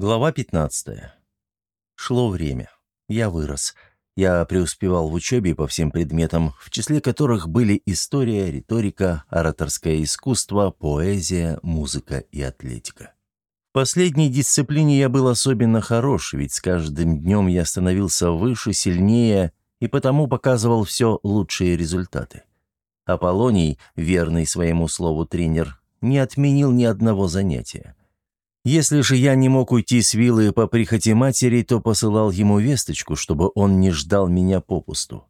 Глава 15. Шло время. Я вырос. Я преуспевал в учебе по всем предметам, в числе которых были история, риторика, ораторское искусство, поэзия, музыка и атлетика. В последней дисциплине я был особенно хорош, ведь с каждым днем я становился выше, сильнее и потому показывал все лучшие результаты. Аполлоний, верный своему слову тренер, не отменил ни одного занятия. Если же я не мог уйти с виллы по прихоти матери, то посылал ему весточку, чтобы он не ждал меня попусту.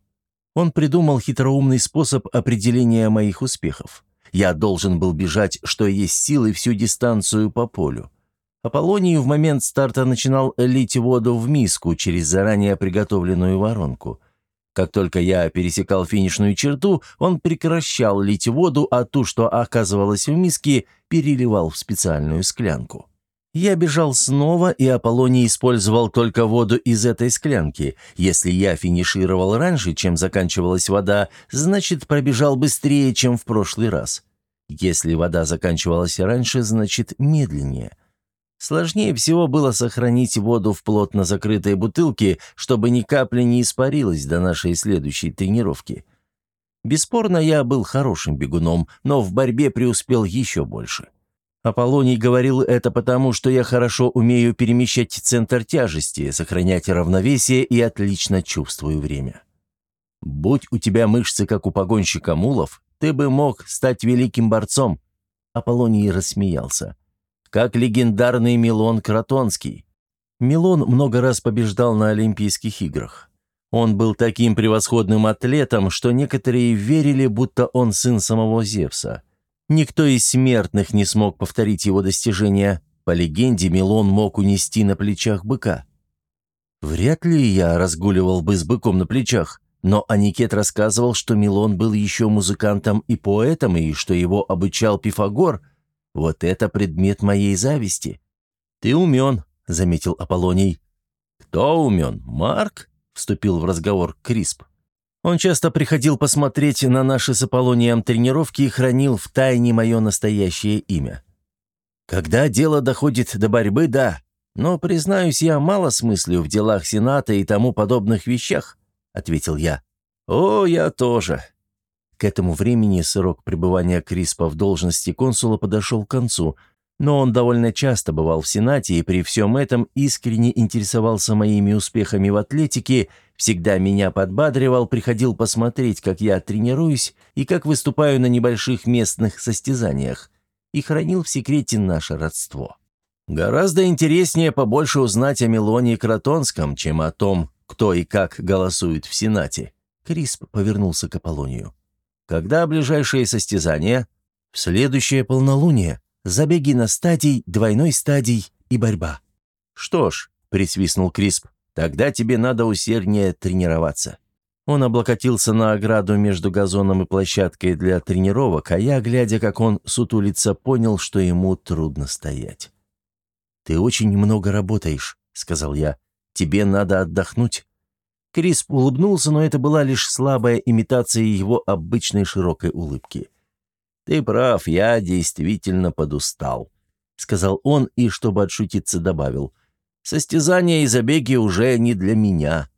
Он придумал хитроумный способ определения моих успехов. Я должен был бежать, что есть силы, всю дистанцию по полю. Аполлоний в момент старта начинал лить воду в миску через заранее приготовленную воронку. Как только я пересекал финишную черту, он прекращал лить воду, а ту, что оказывалась в миске, переливал в специальную склянку. Я бежал снова, и Аполлоний использовал только воду из этой склянки. Если я финишировал раньше, чем заканчивалась вода, значит, пробежал быстрее, чем в прошлый раз. Если вода заканчивалась раньше, значит, медленнее. Сложнее всего было сохранить воду в плотно закрытой бутылке, чтобы ни капли не испарилась до нашей следующей тренировки. Бесспорно, я был хорошим бегуном, но в борьбе преуспел еще больше. Аполлоний говорил это потому, что я хорошо умею перемещать центр тяжести, сохранять равновесие и отлично чувствую время. Будь у тебя мышцы, как у погонщика мулов, ты бы мог стать великим борцом. Аполлоний рассмеялся. Как легендарный Милон Кротонский. Милон много раз побеждал на Олимпийских играх. Он был таким превосходным атлетом, что некоторые верили, будто он сын самого Зевса – Никто из смертных не смог повторить его достижения. По легенде, Милон мог унести на плечах быка. Вряд ли я разгуливал бы с быком на плечах, но Аникет рассказывал, что Милон был еще музыкантом и поэтом, и что его обучал Пифагор. Вот это предмет моей зависти. «Ты умен», — заметил Аполлоний. «Кто умен? Марк?» — вступил в разговор Крисп. Он часто приходил посмотреть на наши с Аполлонием тренировки и хранил в тайне мое настоящее имя. Когда дело доходит до борьбы, да, но, признаюсь, я мало смыслю в делах Сената и тому подобных вещах, ответил я. О, я тоже. К этому времени срок пребывания Криспа в должности консула подошел к концу, но он довольно часто бывал в Сенате и при всем этом искренне интересовался моими успехами в атлетике, всегда меня подбадривал, приходил посмотреть, как я тренируюсь и как выступаю на небольших местных состязаниях, и хранил в секрете наше родство. Гораздо интереснее побольше узнать о Мелоне Кротонском, чем о том, кто и как голосует в Сенате. Крисп повернулся к Аполлонию. «Когда ближайшие состязания?» «В следующее полнолуние», Забеги на стадий, двойной стадий и борьба. «Что ж», — присвистнул Крисп, — «тогда тебе надо усерднее тренироваться». Он облокотился на ограду между газоном и площадкой для тренировок, а я, глядя, как он сутулится, понял, что ему трудно стоять. «Ты очень много работаешь», — сказал я. «Тебе надо отдохнуть». Крисп улыбнулся, но это была лишь слабая имитация его обычной широкой улыбки. «Ты прав, я действительно подустал», — сказал он и, чтобы отшутиться, добавил. «Состязания и забеги уже не для меня».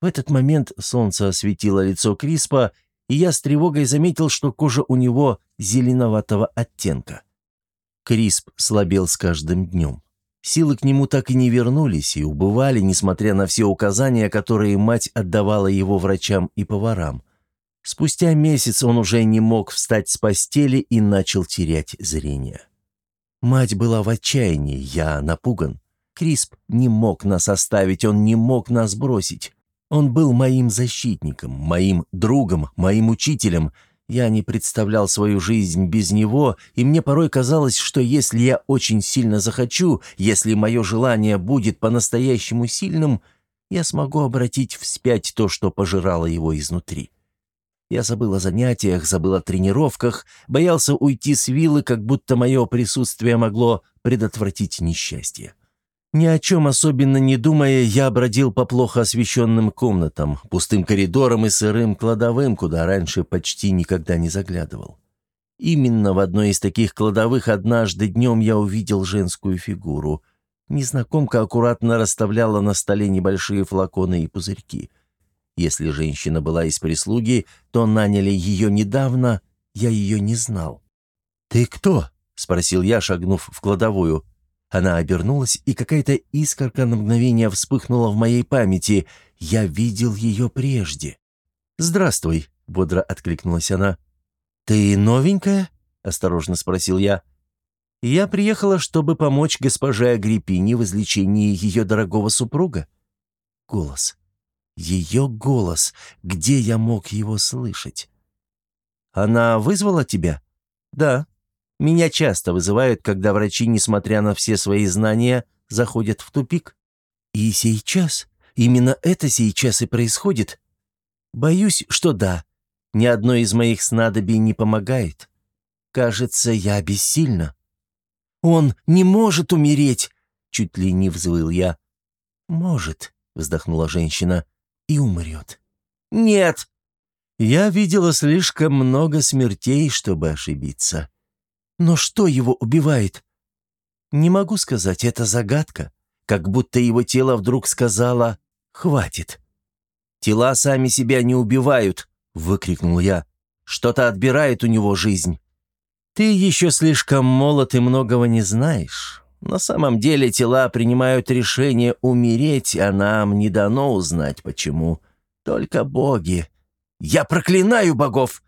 В этот момент солнце осветило лицо Криспа, и я с тревогой заметил, что кожа у него зеленоватого оттенка. Крисп слабел с каждым днем. Силы к нему так и не вернулись и убывали, несмотря на все указания, которые мать отдавала его врачам и поварам. Спустя месяц он уже не мог встать с постели и начал терять зрение. Мать была в отчаянии, я напуган. Крисп не мог нас оставить, он не мог нас бросить. Он был моим защитником, моим другом, моим учителем. Я не представлял свою жизнь без него, и мне порой казалось, что если я очень сильно захочу, если мое желание будет по-настоящему сильным, я смогу обратить вспять то, что пожирало его изнутри. Я забыл о занятиях, забыл о тренировках, боялся уйти с виллы, как будто мое присутствие могло предотвратить несчастье. Ни о чем особенно не думая, я бродил по плохо освещенным комнатам, пустым коридорам и сырым кладовым, куда раньше почти никогда не заглядывал. Именно в одной из таких кладовых однажды днем я увидел женскую фигуру. Незнакомка аккуратно расставляла на столе небольшие флаконы и пузырьки. Если женщина была из прислуги, то наняли ее недавно, я ее не знал. «Ты кто?» — спросил я, шагнув в кладовую. Она обернулась, и какая-то искорка на мгновение вспыхнула в моей памяти. Я видел ее прежде. «Здравствуй», — бодро откликнулась она. «Ты новенькая?» — осторожно спросил я. «Я приехала, чтобы помочь госпоже Агриппине в излечении ее дорогого супруга». Голос. Ее голос. Где я мог его слышать? «Она вызвала тебя?» «Да. Меня часто вызывают, когда врачи, несмотря на все свои знания, заходят в тупик. И сейчас? Именно это сейчас и происходит?» «Боюсь, что да. Ни одно из моих снадобий не помогает. Кажется, я бессильна». «Он не может умереть!» — чуть ли не взвыл я. «Может», — вздохнула женщина, — «и умрет». «Нет!» Я видела слишком много смертей, чтобы ошибиться. Но что его убивает? Не могу сказать, это загадка. Как будто его тело вдруг сказало «хватит». «Тела сами себя не убивают», — выкрикнул я. «Что-то отбирает у него жизнь». «Ты еще слишком молод и многого не знаешь. На самом деле тела принимают решение умереть, а нам не дано узнать, почему. Только боги. Я проклинаю богов!»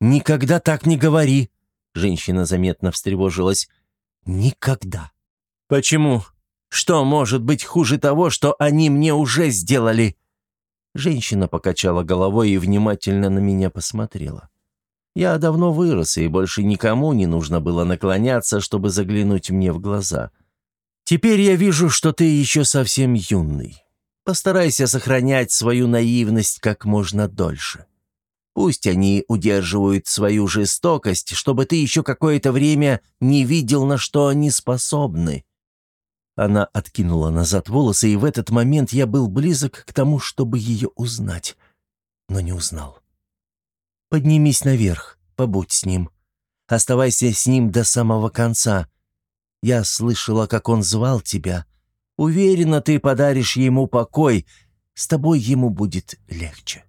«Никогда так не говори!» Женщина заметно встревожилась. «Никогда!» «Почему? Что может быть хуже того, что они мне уже сделали?» Женщина покачала головой и внимательно на меня посмотрела. Я давно вырос, и больше никому не нужно было наклоняться, чтобы заглянуть мне в глаза. Теперь я вижу, что ты еще совсем юный. Постарайся сохранять свою наивность как можно дольше. Пусть они удерживают свою жестокость, чтобы ты еще какое-то время не видел, на что они способны. Она откинула назад волосы, и в этот момент я был близок к тому, чтобы ее узнать, но не узнал. «Поднимись наверх, побудь с ним. Оставайся с ним до самого конца. Я слышала, как он звал тебя. Уверена, ты подаришь ему покой. С тобой ему будет легче».